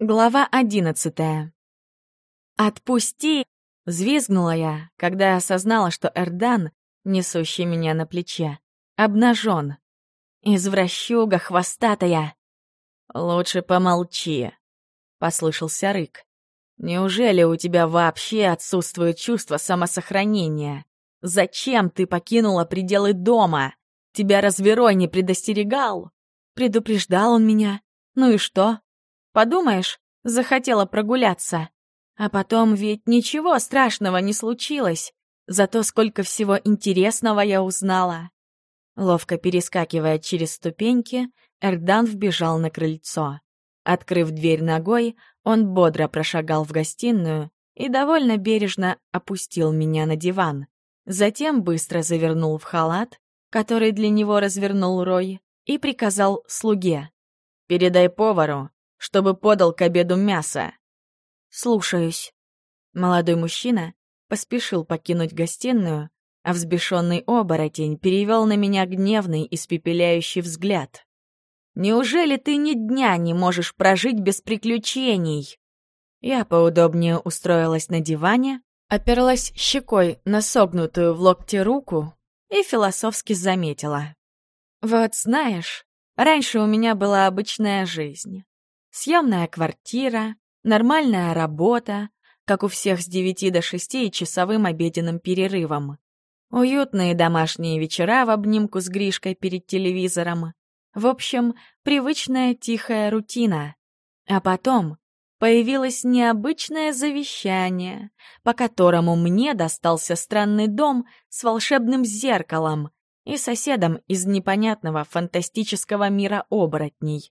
Глава одиннадцатая. «Отпусти!» — взвизгнула я, когда осознала, что Эрдан, несущий меня на плече, обнажен. «Извращуга хвостатая!» «Лучше помолчи», — послышался рык. «Неужели у тебя вообще отсутствует чувство самосохранения? Зачем ты покинула пределы дома? Тебя разверой не предостерегал?» Предупреждал он меня. Ну и что? Подумаешь, захотела прогуляться. А потом ведь ничего страшного не случилось. Зато сколько всего интересного я узнала. Ловко перескакивая через ступеньки, Эрдан вбежал на крыльцо. Открыв дверь ногой, он бодро прошагал в гостиную и довольно бережно опустил меня на диван. Затем быстро завернул в халат, который для него развернул Рой, и приказал слуге. «Передай повару, чтобы подал к обеду мясо». «Слушаюсь». Молодой мужчина поспешил покинуть гостиную, а взбешенный оборотень перевел на меня гневный, испепеляющий взгляд. «Неужели ты ни дня не можешь прожить без приключений?» Я поудобнее устроилась на диване, оперлась щекой на согнутую в локте руку и философски заметила. «Вот знаешь, раньше у меня была обычная жизнь. Съемная квартира, нормальная работа, как у всех с девяти до шести и часовым обеденным перерывом. Уютные домашние вечера в обнимку с Гришкой перед телевизором. В общем, привычная тихая рутина. А потом появилось необычное завещание, по которому мне достался странный дом с волшебным зеркалом и соседом из непонятного фантастического мира оборотней.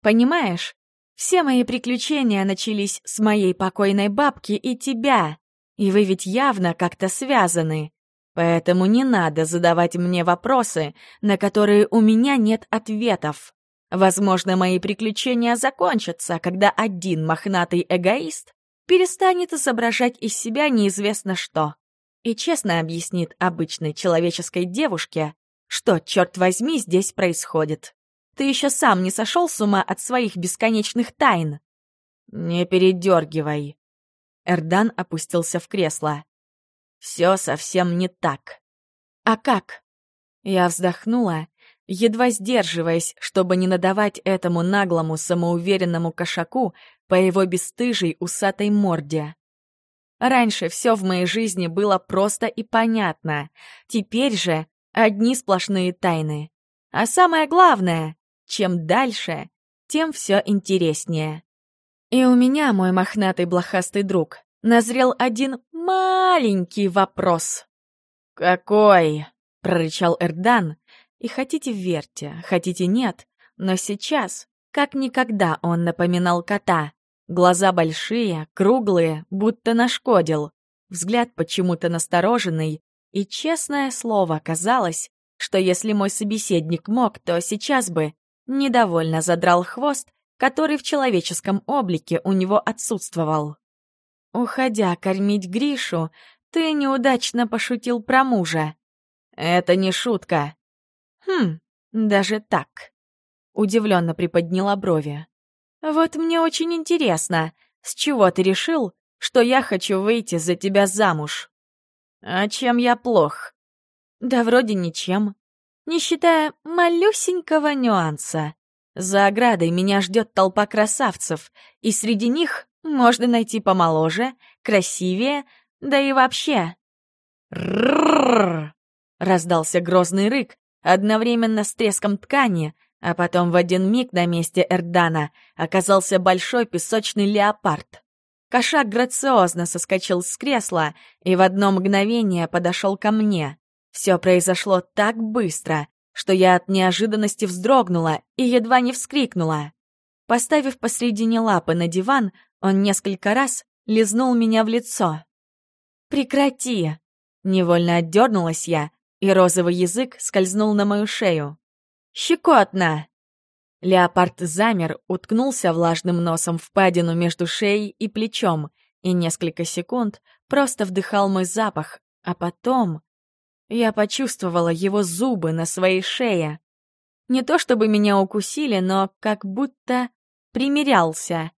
Понимаешь, все мои приключения начались с моей покойной бабки и тебя, и вы ведь явно как-то связаны. Поэтому не надо задавать мне вопросы, на которые у меня нет ответов. Возможно, мои приключения закончатся, когда один мохнатый эгоист перестанет изображать из себя неизвестно что и честно объяснит обычной человеческой девушке, что, черт возьми, здесь происходит. Ты еще сам не сошел с ума от своих бесконечных тайн? Не передергивай. Эрдан опустился в кресло. Все совсем не так. А как? Я вздохнула, едва сдерживаясь, чтобы не надавать этому наглому, самоуверенному кошаку по его бесстыжей усатой морде. Раньше все в моей жизни было просто и понятно. Теперь же одни сплошные тайны. А самое главное, чем дальше, тем все интереснее. И у меня, мой мохнатый блохастый друг, назрел один маленький вопрос. «Какой?» — прорычал Эрдан. И хотите верьте, хотите нет, но сейчас, как никогда, он напоминал кота. Глаза большие, круглые, будто нашкодил. Взгляд почему-то настороженный, и, честное слово, казалось, что если мой собеседник мог, то сейчас бы недовольно задрал хвост, который в человеческом облике у него отсутствовал. Уходя кормить Гришу, ты неудачно пошутил про мужа. Это не шутка. Хм, даже так. Удивленно приподняла брови. Вот мне очень интересно, с чего ты решил, что я хочу выйти за тебя замуж? А чем я плох? Да вроде ничем. Не считая малюсенького нюанса. За оградой меня ждет толпа красавцев, и среди них можно найти помоложе, красивее, да и вообще. Рррррр! Раздался грозный рык, одновременно с треском ткани, а потом в один миг на месте Эрдана оказался большой песочный леопард. Кошак грациозно соскочил с кресла и в одно мгновение подошел ко мне. Все произошло так быстро, что я от неожиданности вздрогнула и едва не вскрикнула. Поставив посредине лапы на диван, он несколько раз лизнул меня в лицо. «Прекрати!» Невольно отдернулась я, и розовый язык скользнул на мою шею. «Щекотно!» Леопард замер, уткнулся влажным носом в падину между шеей и плечом и несколько секунд просто вдыхал мой запах, а потом... Я почувствовала его зубы на своей шее. Не то чтобы меня укусили, но как будто примерялся.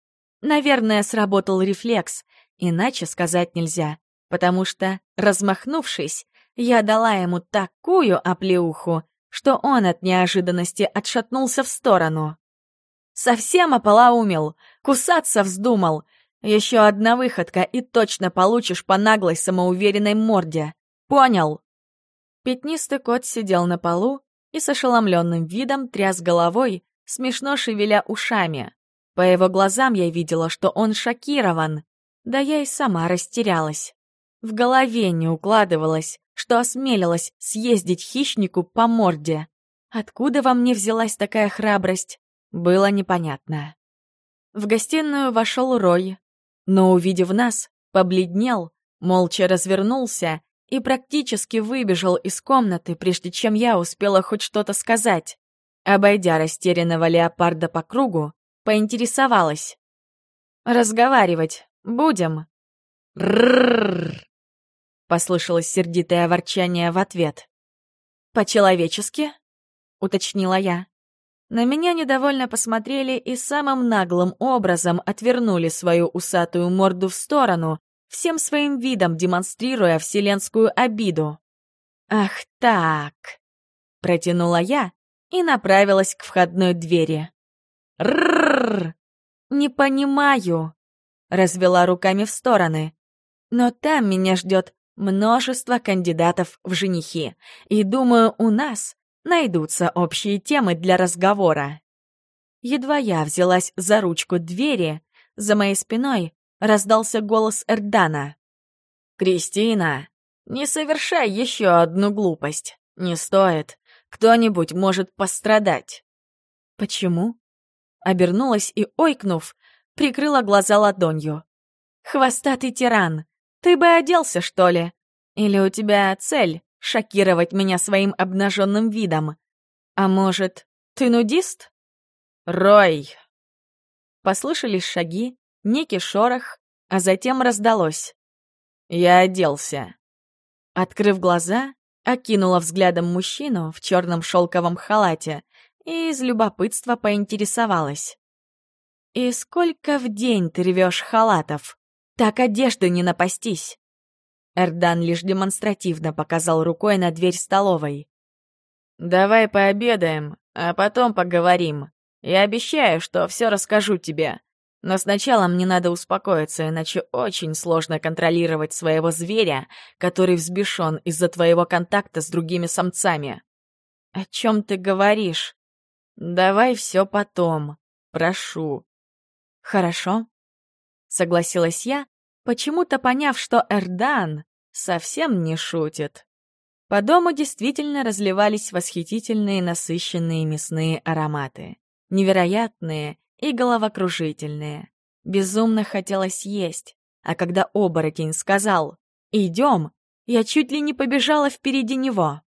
Наверное, сработал рефлекс, иначе сказать нельзя, потому что, размахнувшись, я дала ему такую оплеуху, что он от неожиданности отшатнулся в сторону. Совсем ополоумел, кусаться вздумал. Еще одна выходка, и точно получишь по наглой самоуверенной морде. Понял? Пятнистый кот сидел на полу и с ошеломленным видом тряс головой, смешно шевеля ушами. По его глазам я видела, что он шокирован. Да я и сама растерялась. В голове не укладывалось, что осмелилась съездить хищнику по морде. Откуда во мне взялась такая храбрость, было непонятно. В гостиную вошел Рой, но, увидев нас, побледнел, молча развернулся и практически выбежал из комнаты, прежде чем я успела хоть что-то сказать. Обойдя растерянного леопарда по кругу, поинтересовалась. «Разговаривать будем?» «Рррррр!» — послышалось сердитое ворчание в ответ. «По-человечески?» — уточнила я. На меня недовольно посмотрели и самым наглым образом отвернули свою усатую морду в сторону, всем своим видом демонстрируя вселенскую обиду. «Ах так!» — протянула я и направилась к входной двери. «Ррррр! Не понимаю!» — развела руками в стороны. «Но там меня ждет множество кандидатов в женихи, и, думаю, у нас найдутся общие темы для разговора. Едва я взялась за ручку двери, за моей спиной раздался голос Эрдана. «Кристина, не совершай еще одну глупость. Не стоит. Кто-нибудь может пострадать». «Почему?» Обернулась и, ойкнув, прикрыла глаза ладонью. «Хвостатый тиран, ты бы оделся, что ли? Или у тебя цель — шокировать меня своим обнаженным видом? А может, ты нудист? Рой! Послышались шаги, некий шорох, а затем раздалось. Я оделся. Открыв глаза, окинула взглядом мужчину в черном шелковом халате и из любопытства поинтересовалась. «И сколько в день ты рвешь халатов?» Так одежды не напастись. Эрдан лишь демонстративно показал рукой на дверь столовой. «Давай пообедаем, а потом поговорим. Я обещаю, что все расскажу тебе. Но сначала мне надо успокоиться, иначе очень сложно контролировать своего зверя, который взбешен из-за твоего контакта с другими самцами». «О чем ты говоришь?» «Давай все потом. Прошу». «Хорошо», согласилась я, почему-то поняв, что Эрдан совсем не шутит. По дому действительно разливались восхитительные насыщенные мясные ароматы. Невероятные и головокружительные. Безумно хотелось есть. А когда оборотень сказал «Идем», я чуть ли не побежала впереди него.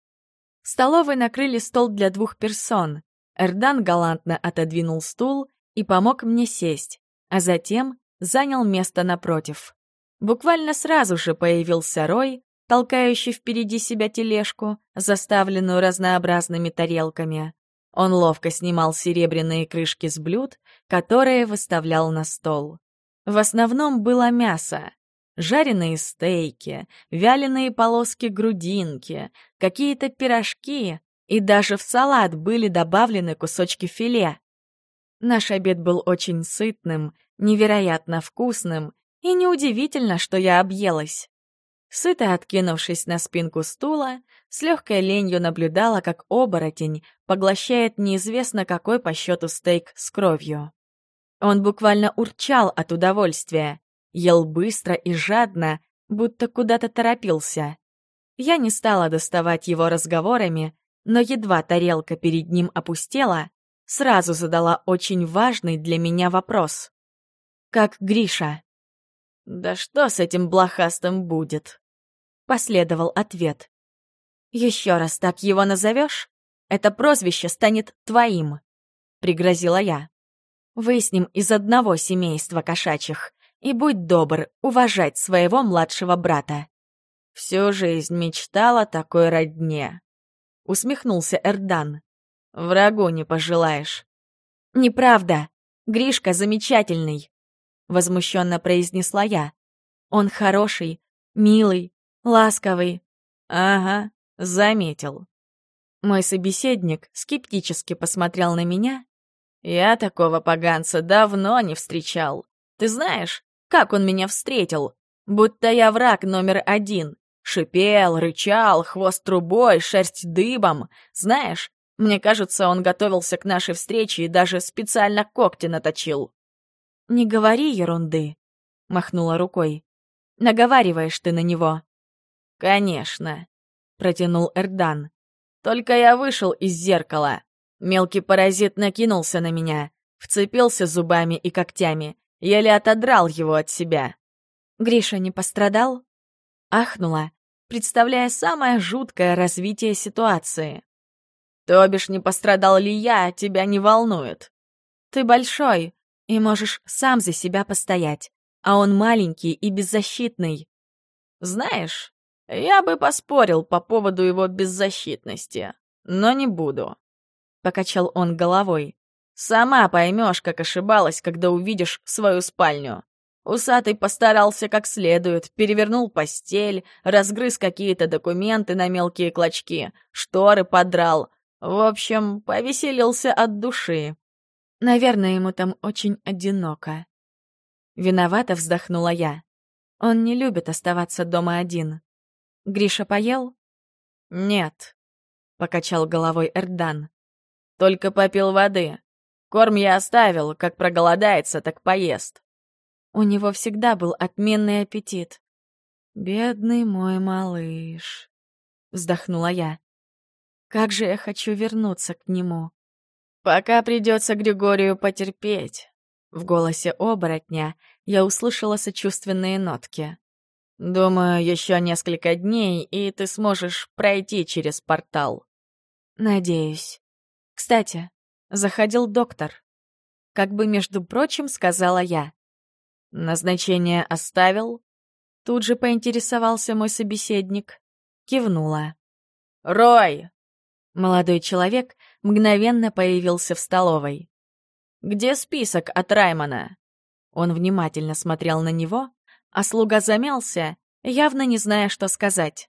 В столовой накрыли стол для двух персон. Эрдан галантно отодвинул стул и помог мне сесть, а затем занял место напротив. Буквально сразу же появился Рой, толкающий впереди себя тележку, заставленную разнообразными тарелками. Он ловко снимал серебряные крышки с блюд, которые выставлял на стол. В основном было мясо. Жареные стейки, вяленые полоски грудинки, какие-то пирожки, и даже в салат были добавлены кусочки филе. Наш обед был очень сытным невероятно вкусным, и неудивительно, что я объелась. Сыто откинувшись на спинку стула, с легкой ленью наблюдала, как оборотень поглощает неизвестно какой по счету стейк с кровью. Он буквально урчал от удовольствия, ел быстро и жадно, будто куда-то торопился. Я не стала доставать его разговорами, но едва тарелка перед ним опустела, сразу задала очень важный для меня вопрос как Гриша. «Да что с этим блохастым будет?» Последовал ответ. «Еще раз так его назовешь, это прозвище станет твоим», — пригрозила я. «Вы с ним из одного семейства кошачьих, и будь добр уважать своего младшего брата». «Всю жизнь мечтала такой родне», — усмехнулся Эрдан. «Врагу не пожелаешь». «Неправда. Гришка замечательный. — возмущенно произнесла я. «Он хороший, милый, ласковый». «Ага, заметил». Мой собеседник скептически посмотрел на меня. «Я такого поганца давно не встречал. Ты знаешь, как он меня встретил? Будто я враг номер один. Шипел, рычал, хвост трубой, шерсть дыбом. Знаешь, мне кажется, он готовился к нашей встрече и даже специально когти наточил. «Не говори ерунды», — махнула рукой. «Наговариваешь ты на него». «Конечно», — протянул Эрдан. «Только я вышел из зеркала. Мелкий паразит накинулся на меня, вцепился зубами и когтями, еле отодрал его от себя». «Гриша не пострадал?» Ахнула, представляя самое жуткое развитие ситуации. «То бишь, не пострадал ли я, тебя не волнует. Ты большой, и можешь сам за себя постоять, а он маленький и беззащитный. Знаешь, я бы поспорил по поводу его беззащитности, но не буду. Покачал он головой. Сама поймешь, как ошибалась, когда увидишь свою спальню. Усатый постарался как следует, перевернул постель, разгрыз какие-то документы на мелкие клочки, шторы подрал. В общем, повеселился от души. Наверное, ему там очень одиноко. Виновато вздохнула я. Он не любит оставаться дома один. Гриша поел? Нет, покачал головой Эрдан. Только попил воды. Корм я оставил, как проголодается, так поест. У него всегда был отменный аппетит. «Бедный мой малыш», — вздохнула я. «Как же я хочу вернуться к нему». «Пока придется Григорию потерпеть». В голосе оборотня я услышала сочувственные нотки. «Думаю, еще несколько дней, и ты сможешь пройти через портал». «Надеюсь. Кстати, заходил доктор». Как бы, между прочим, сказала я. «Назначение оставил?» Тут же поинтересовался мой собеседник. Кивнула. «Рой!» Молодой человек мгновенно появился в столовой. «Где список от Раймона?» Он внимательно смотрел на него, а слуга замялся, явно не зная, что сказать.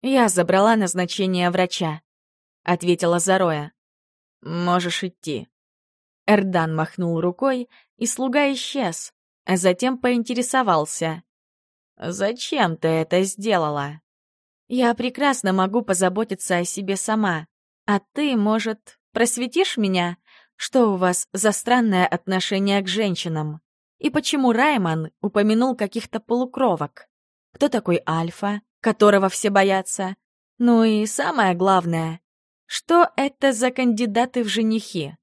«Я забрала назначение врача», — ответила Зароя. «Можешь идти». Эрдан махнул рукой, и слуга исчез, а затем поинтересовался. «Зачем ты это сделала?» «Я прекрасно могу позаботиться о себе сама», а ты, может, просветишь меня? Что у вас за странное отношение к женщинам? И почему Райман упомянул каких-то полукровок? Кто такой Альфа, которого все боятся? Ну и самое главное, что это за кандидаты в женихи?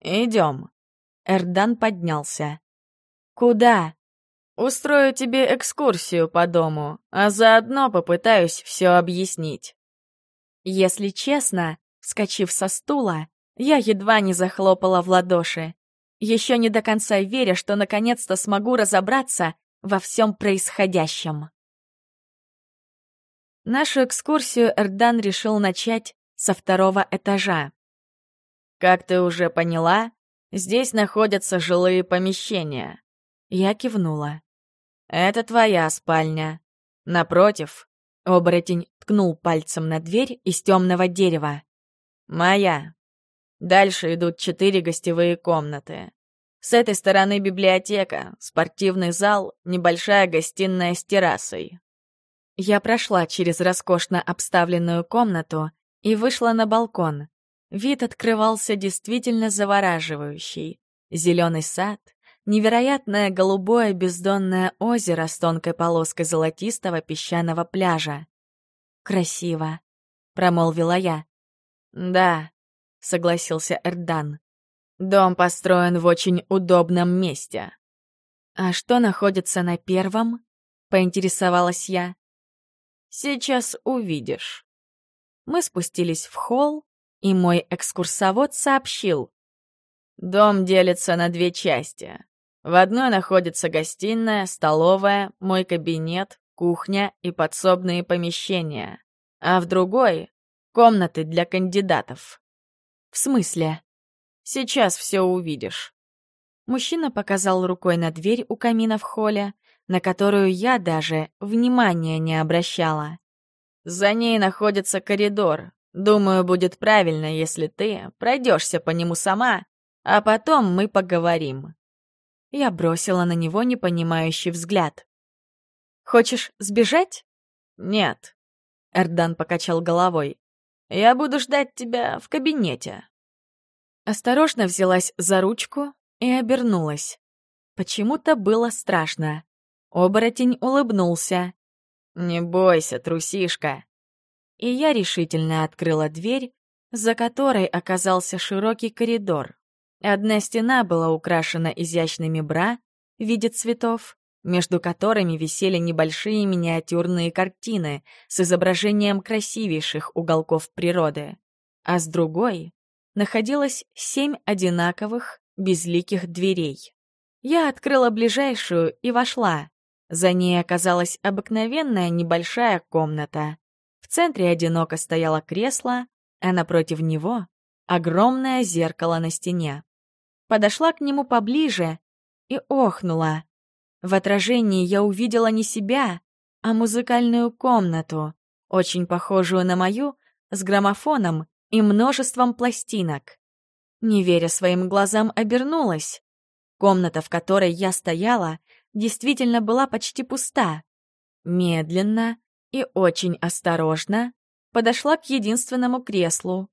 Идем. Эрдан поднялся. Куда? Устрою тебе экскурсию по дому, а заодно попытаюсь все объяснить. Если честно, вскочив со стула, я едва не захлопала в ладоши, еще не до конца веря, что наконец-то смогу разобраться во всем происходящем. Нашу экскурсию Эрдан решил начать со второго этажа. «Как ты уже поняла, здесь находятся жилые помещения». Я кивнула. «Это твоя спальня. Напротив, Оборотень ткнул пальцем на дверь из темного дерева. «Моя. Дальше идут четыре гостевые комнаты. С этой стороны библиотека, спортивный зал, небольшая гостиная с террасой». Я прошла через роскошно обставленную комнату и вышла на балкон. Вид открывался действительно завораживающий. Зеленый сад, невероятное голубое бездонное озеро с тонкой полоской золотистого песчаного пляжа. «Красиво», — промолвила я. «Да», — согласился Эрдан. «Дом построен в очень удобном месте». «А что находится на первом?» — поинтересовалась я. «Сейчас увидишь». Мы спустились в холл, и мой экскурсовод сообщил. «Дом делится на две части. В одной находится гостиная, столовая, мой кабинет, кухня и подсобные помещения, а в другой — комнаты для кандидатов. В смысле? Сейчас все увидишь. Мужчина показал рукой на дверь у камина в холле, на которую я даже внимания не обращала. «За ней находится коридор. Думаю, будет правильно, если ты пройдешься по нему сама, а потом мы поговорим». Я бросила на него непонимающий взгляд. «Хочешь сбежать?» «Нет», — Эрдан покачал головой. «Я буду ждать тебя в кабинете». Осторожно взялась за ручку и обернулась. Почему-то было страшно. Оборотень улыбнулся. «Не бойся, трусишка». И я решительно открыла дверь, за которой оказался широкий коридор. Одна стена была украшена изящными бра в виде цветов, между которыми висели небольшие миниатюрные картины с изображением красивейших уголков природы, а с другой находилось семь одинаковых безликих дверей. Я открыла ближайшую и вошла. За ней оказалась обыкновенная небольшая комната. В центре одиноко стояло кресло, а напротив него — огромное зеркало на стене подошла к нему поближе и охнула. В отражении я увидела не себя, а музыкальную комнату, очень похожую на мою, с граммофоном и множеством пластинок. Не веря своим глазам, обернулась. Комната, в которой я стояла, действительно была почти пуста. Медленно и очень осторожно подошла к единственному креслу,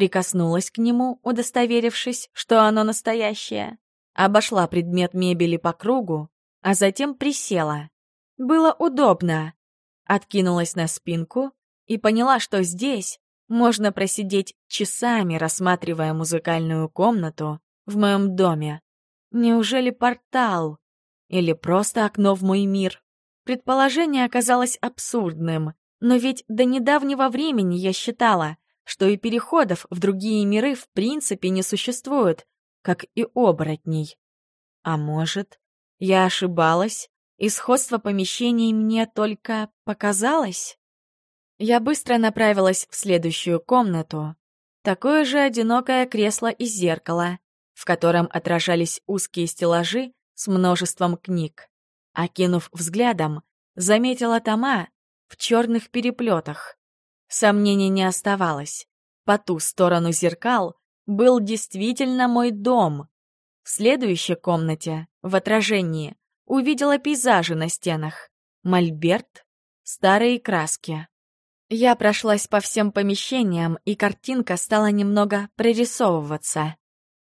Прикоснулась к нему, удостоверившись, что оно настоящее. Обошла предмет мебели по кругу, а затем присела. Было удобно. Откинулась на спинку и поняла, что здесь можно просидеть часами, рассматривая музыкальную комнату в моем доме. Неужели портал? Или просто окно в мой мир? Предположение оказалось абсурдным, но ведь до недавнего времени я считала, что и переходов в другие миры в принципе не существует, как и оборотней. А может, я ошибалась, и сходство помещений мне только показалось? Я быстро направилась в следующую комнату. Такое же одинокое кресло и зеркало, в котором отражались узкие стеллажи с множеством книг. Окинув взглядом, заметила тома в черных переплетах. Сомнений не оставалось. По ту сторону зеркал был действительно мой дом. В следующей комнате, в отражении, увидела пейзажи на стенах. Мольберт, старые краски. Я прошлась по всем помещениям, и картинка стала немного прорисовываться.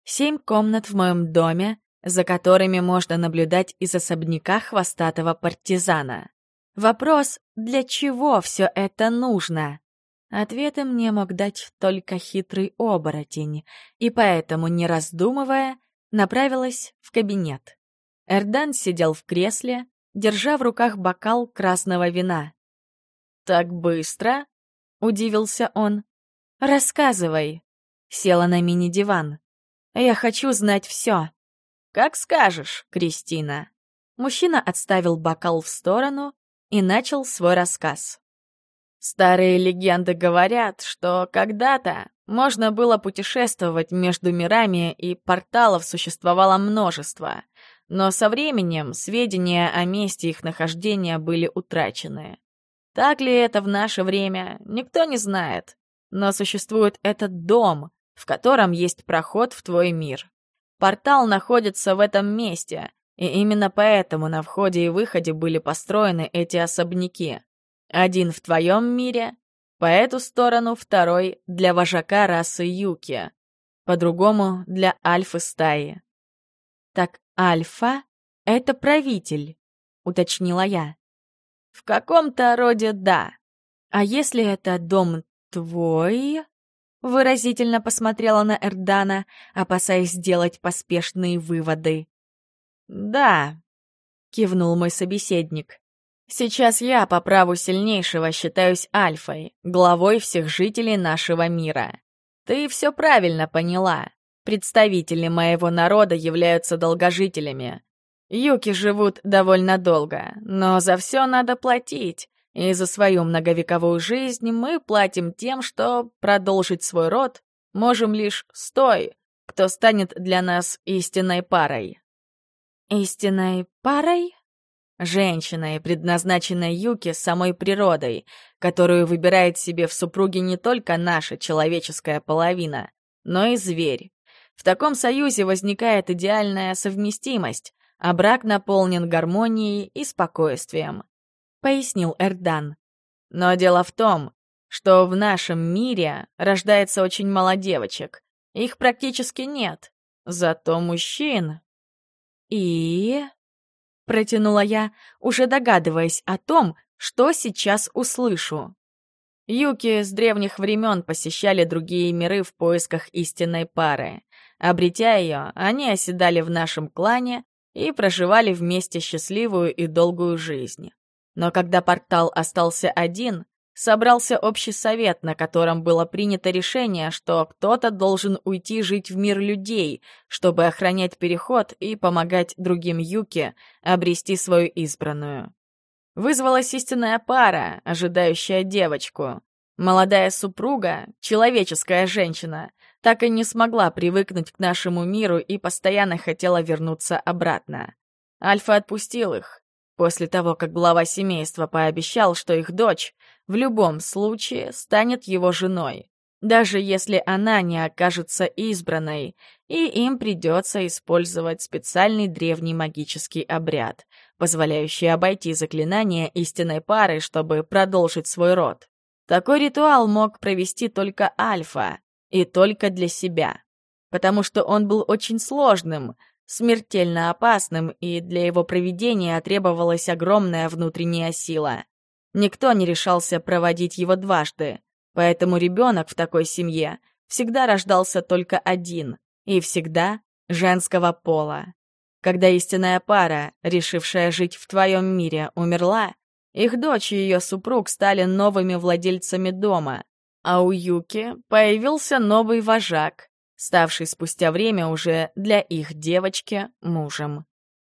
Семь комнат в моем доме, за которыми можно наблюдать из особняка хвостатого партизана. Вопрос, для чего все это нужно? Ответы мне мог дать только хитрый оборотень, и поэтому, не раздумывая, направилась в кабинет. Эрдан сидел в кресле, держа в руках бокал красного вина. «Так быстро?» — удивился он. «Рассказывай». Села на мини-диван. «Я хочу знать все». «Как скажешь, Кристина». Мужчина отставил бокал в сторону и начал свой рассказ. Старые легенды говорят, что когда-то можно было путешествовать между мирами, и порталов существовало множество. Но со временем сведения о месте их нахождения были утрачены. Так ли это в наше время, никто не знает. Но существует этот дом, в котором есть проход в твой мир. Портал находится в этом месте, и именно поэтому на входе и выходе были построены эти особняки. Один в твоем мире, по эту сторону второй для вожака расы Юки, по-другому для альфы стаи. Так альфа — это правитель, уточнила я. В каком-то роде да. А если это дом твой? Выразительно посмотрела на Эрдана, опасаясь сделать поспешные выводы. «Да», — кивнул мой собеседник. Сейчас я по праву сильнейшего считаюсь альфой, главой всех жителей нашего мира. Ты все правильно поняла. Представители моего народа являются долгожителями. Юки живут довольно долго, но за все надо платить, и за свою многовековую жизнь мы платим тем, что продолжить свой род можем лишь с той, кто станет для нас истинной парой. Истинной парой? Женщиной, предназначенной Юки самой природой, которую выбирает себе в супруге не только наша человеческая половина, но и зверь. В таком союзе возникает идеальная совместимость, а брак наполнен гармонией и спокойствием, — пояснил Эрдан. Но дело в том, что в нашем мире рождается очень мало девочек. Их практически нет. Зато мужчин... И... Протянула я, уже догадываясь о том, что сейчас услышу. Юки с древних времен посещали другие миры в поисках истинной пары. Обретя ее, они оседали в нашем клане и проживали вместе счастливую и долгую жизнь. Но когда портал остался один, собрался общий совет, на котором было принято решение, что кто-то должен уйти жить в мир людей, чтобы охранять переход и помогать другим Юке обрести свою избранную. Вызвалась истинная пара, ожидающая девочку. Молодая супруга, человеческая женщина, так и не смогла привыкнуть к нашему миру и постоянно хотела вернуться обратно. Альфа отпустил их. После того, как глава семейства пообещал, что их дочь в любом случае станет его женой, даже если она не окажется избранной, и им придется использовать специальный древний магический обряд, позволяющий обойти заклинание истинной пары, чтобы продолжить свой род. Такой ритуал мог провести только Альфа, и только для себя. Потому что он был очень сложным, смертельно опасным, и для его проведения требовалась огромная внутренняя сила. Никто не решался проводить его дважды, поэтому ребенок в такой семье всегда рождался только один, и всегда женского пола. Когда истинная пара, решившая жить в твоем мире, умерла, их дочь и ее супруг стали новыми владельцами дома, а у Юки появился новый вожак, ставший спустя время уже для их девочки мужем.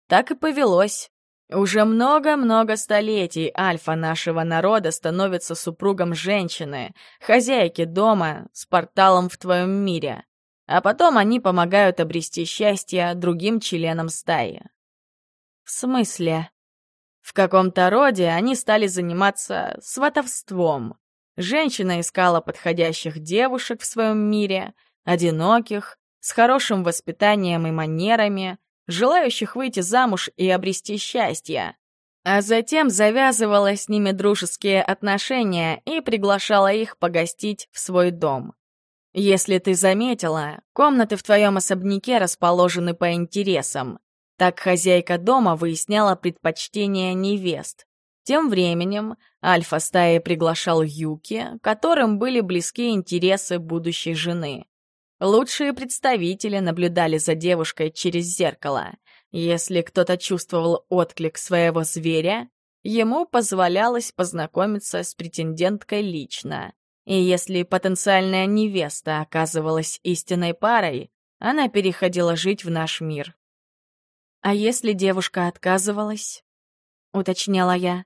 Так и повелось. Уже много-много столетий альфа нашего народа становится супругом женщины, хозяйки дома с порталом в твоем мире. А потом они помогают обрести счастье другим членам стаи. В смысле? В каком-то роде они стали заниматься сватовством. Женщина искала подходящих девушек в своем мире, одиноких, с хорошим воспитанием и манерами, желающих выйти замуж и обрести счастье. А затем завязывала с ними дружеские отношения и приглашала их погостить в свой дом. Если ты заметила, комнаты в твоем особняке расположены по интересам. Так хозяйка дома выясняла предпочтения невест. Тем временем альфа-стаи приглашал Юки, которым были близки интересы будущей жены. Лучшие представители наблюдали за девушкой через зеркало. Если кто-то чувствовал отклик своего зверя, ему позволялось познакомиться с претенденткой лично. И если потенциальная невеста оказывалась истинной парой, она переходила жить в наш мир. «А если девушка отказывалась?» — уточняла я.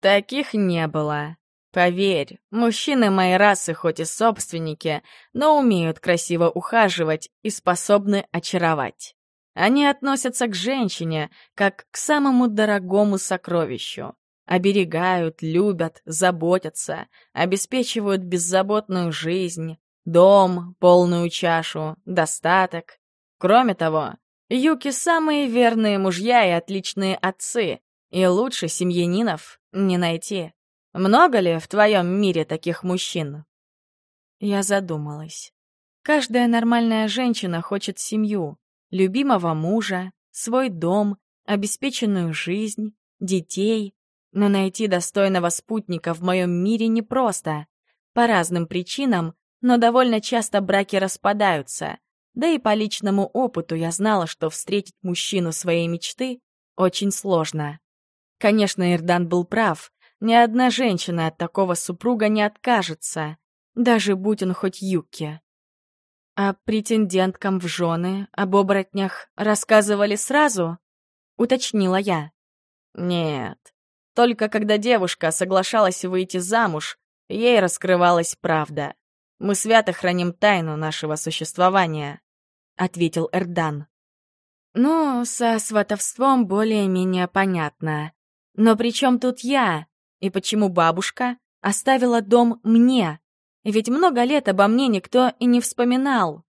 Таких не было. Поверь, мужчины моей расы хоть и собственники, но умеют красиво ухаживать и способны очаровать. Они относятся к женщине как к самому дорогому сокровищу. Оберегают, любят, заботятся, обеспечивают беззаботную жизнь, дом, полную чашу, достаток. Кроме того, юки — самые верные мужья и отличные отцы, и лучше семьянинов не найти. Много ли в твоем мире таких мужчин? Я задумалась. Каждая нормальная женщина хочет семью, любимого мужа, свой дом, обеспеченную жизнь, детей. Но найти достойного спутника в моем мире непросто. По разным причинам, но довольно часто браки распадаются. Да и по личному опыту я знала, что встретить мужчину своей мечты очень сложно. Конечно, Ирдан был прав. Ни одна женщина от такого супруга не откажется, даже будь он хоть Юки. А претенденткам в жены об оборотнях рассказывали сразу? Уточнила я. Нет. Только когда девушка соглашалась выйти замуж, ей раскрывалась правда. Мы свято храним тайну нашего существования, — ответил Эрдан. Ну, со сватовством более-менее понятно. Но при чем тут я? И почему бабушка оставила дом мне? Ведь много лет обо мне никто и не вспоминал.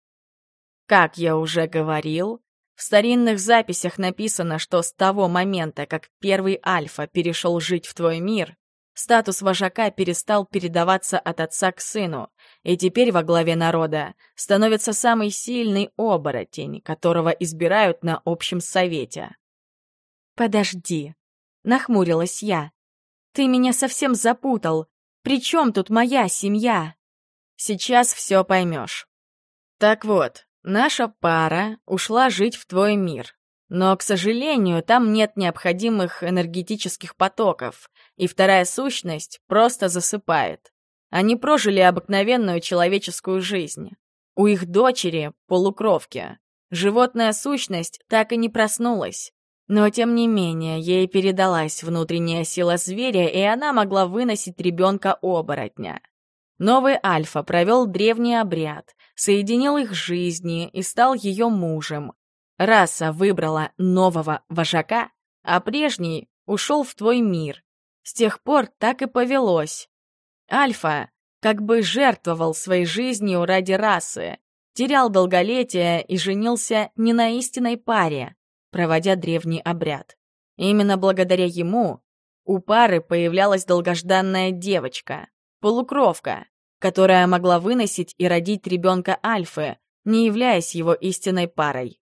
Как я уже говорил, в старинных записях написано, что с того момента, как первый Альфа перешел жить в твой мир, статус вожака перестал передаваться от отца к сыну, и теперь во главе народа становится самый сильный оборотень, которого избирают на общем совете. «Подожди», — нахмурилась я. «Ты меня совсем запутал. При чем тут моя семья?» «Сейчас все поймешь». Так вот, Наша пара ушла жить в твой мир. Но, к сожалению, там нет необходимых энергетических потоков, и вторая сущность просто засыпает. Они прожили обыкновенную человеческую жизнь. У их дочери — полукровки. Животная сущность так и не проснулась. Но, тем не менее, ей передалась внутренняя сила зверя, и она могла выносить ребенка-оборотня. Новый Альфа провел древний обряд, соединил их жизни и стал ее мужем. Раса выбрала нового вожака, а прежний ушел в твой мир. С тех пор так и повелось. Альфа как бы жертвовал своей жизнью ради расы, терял долголетие и женился не на истинной паре, проводя древний обряд. Именно благодаря ему у пары появлялась долгожданная девочка, полукровка, которая могла выносить и родить ребенка Альфы, не являясь его истинной парой.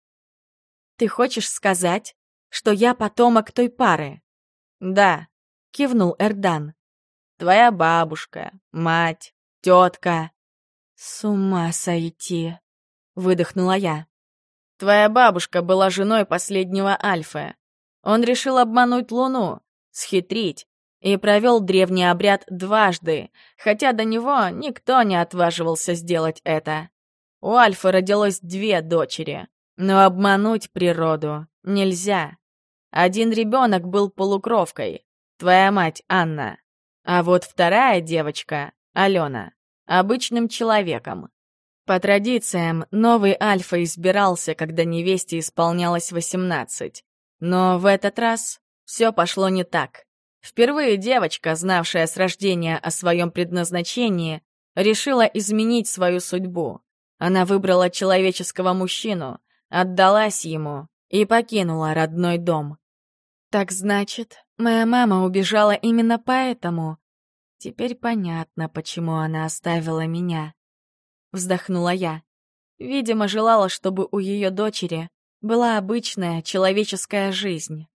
«Ты хочешь сказать, что я потомок той пары?» «Да», — кивнул Эрдан. «Твоя бабушка, мать, тетка». «С ума сойти», — выдохнула я. «Твоя бабушка была женой последнего Альфы. Он решил обмануть Луну, схитрить, и провел древний обряд дважды, хотя до него никто не отваживался сделать это. У Альфы родилось две дочери, но обмануть природу нельзя. Один ребенок был полукровкой, твоя мать Анна, а вот вторая девочка, Алена, обычным человеком. По традициям, новый Альфа избирался, когда невесте исполнялось 18. Но в этот раз все пошло не так. Впервые девочка, знавшая с рождения о своем предназначении, решила изменить свою судьбу. Она выбрала человеческого мужчину, отдалась ему и покинула родной дом. Так значит, моя мама убежала именно поэтому. Теперь понятно, почему она оставила меня. Вздохнула я. Видимо, желала, чтобы у ее дочери была обычная человеческая жизнь.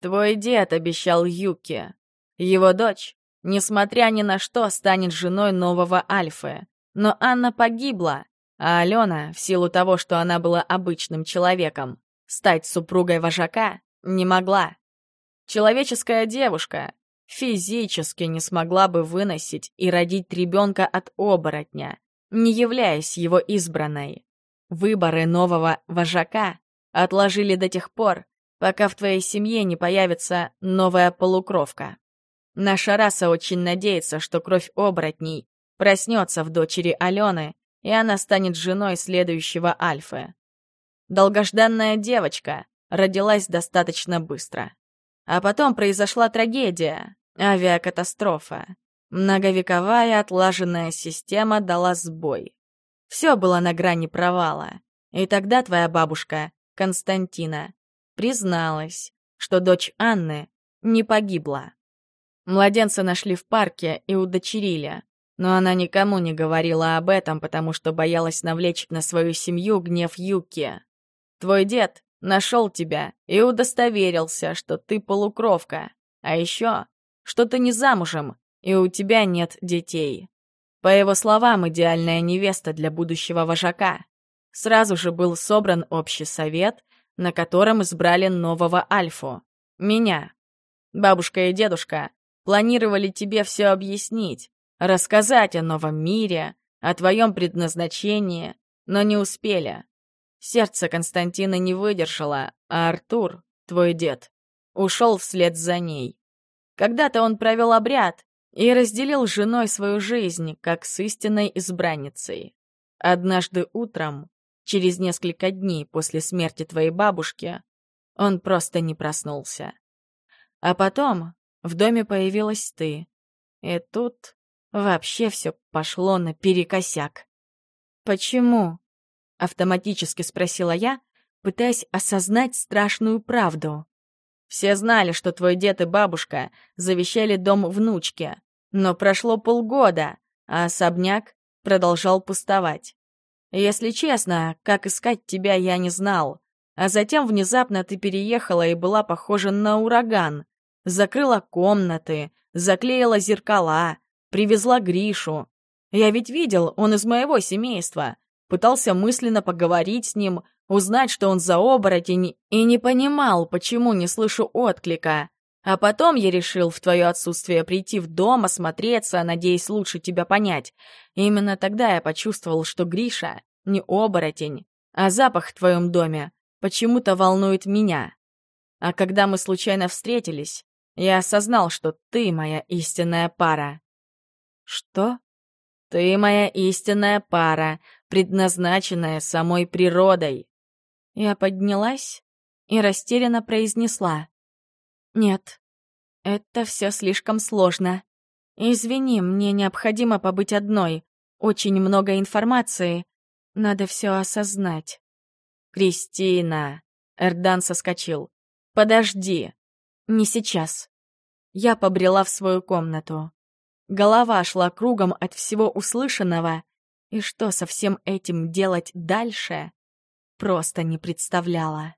Твой дед обещал Юке. Его дочь, несмотря ни на что, станет женой нового Альфы. Но Анна погибла, а Алена, в силу того, что она была обычным человеком, стать супругой вожака не могла. Человеческая девушка физически не смогла бы выносить и родить ребенка от оборотня, не являясь его избранной. Выборы нового вожака отложили до тех пор, пока в твоей семье не появится новая полукровка. Наша раса очень надеется, что кровь оборотней проснется в дочери Алены, и она станет женой следующего Альфы. Долгожданная девочка родилась достаточно быстро. А потом произошла трагедия, авиакатастрофа. Многовековая отлаженная система дала сбой. Все было на грани провала. И тогда твоя бабушка, Константина, призналась, что дочь Анны не погибла. Младенца нашли в парке и удочерили, но она никому не говорила об этом, потому что боялась навлечь на свою семью гнев Юки. Твой дед нашел тебя и удостоверился, что ты полукровка, а еще, что ты не замужем и у тебя нет детей. По его словам, идеальная невеста для будущего вожака. Сразу же был собран общий совет, на котором избрали нового Альфу. Меня. Бабушка и дедушка планировали тебе все объяснить, рассказать о новом мире, о твоем предназначении, но не успели. Сердце Константина не выдержало, а Артур, твой дед, ушел вслед за ней. Когда-то он провел обряд и разделил с женой свою жизнь, как с истинной избранницей. Однажды утром через несколько дней после смерти твоей бабушки, он просто не проснулся. А потом в доме появилась ты. И тут вообще все пошло наперекосяк. «Почему?» — автоматически спросила я, пытаясь осознать страшную правду. Все знали, что твой дед и бабушка завещали дом внучке, но прошло полгода, а особняк продолжал пустовать. Если честно, как искать тебя я не знал. А затем внезапно ты переехала и была похожа на ураган. Закрыла комнаты, заклеила зеркала, привезла Гришу. Я ведь видел, он из моего семейства. Пытался мысленно поговорить с ним, узнать, что он за оборотень, и не понимал, почему не слышу отклика. А потом я решил в твое отсутствие прийти в дом, осмотреться, надеясь лучше тебя понять. И именно тогда я почувствовал, что Гриша не оборотень, а запах в твоем доме почему-то волнует меня. А когда мы случайно встретились, я осознал, что ты моя истинная пара. Что? Ты моя истинная пара, предназначенная самой природой. Я поднялась и растерянно произнесла. «Нет, это все слишком сложно. Извини, мне необходимо побыть одной. Очень много информации. Надо все осознать». «Кристина!» — Эрдан соскочил. «Подожди!» «Не сейчас». Я побрела в свою комнату. Голова шла кругом от всего услышанного, и что со всем этим делать дальше, просто не представляла.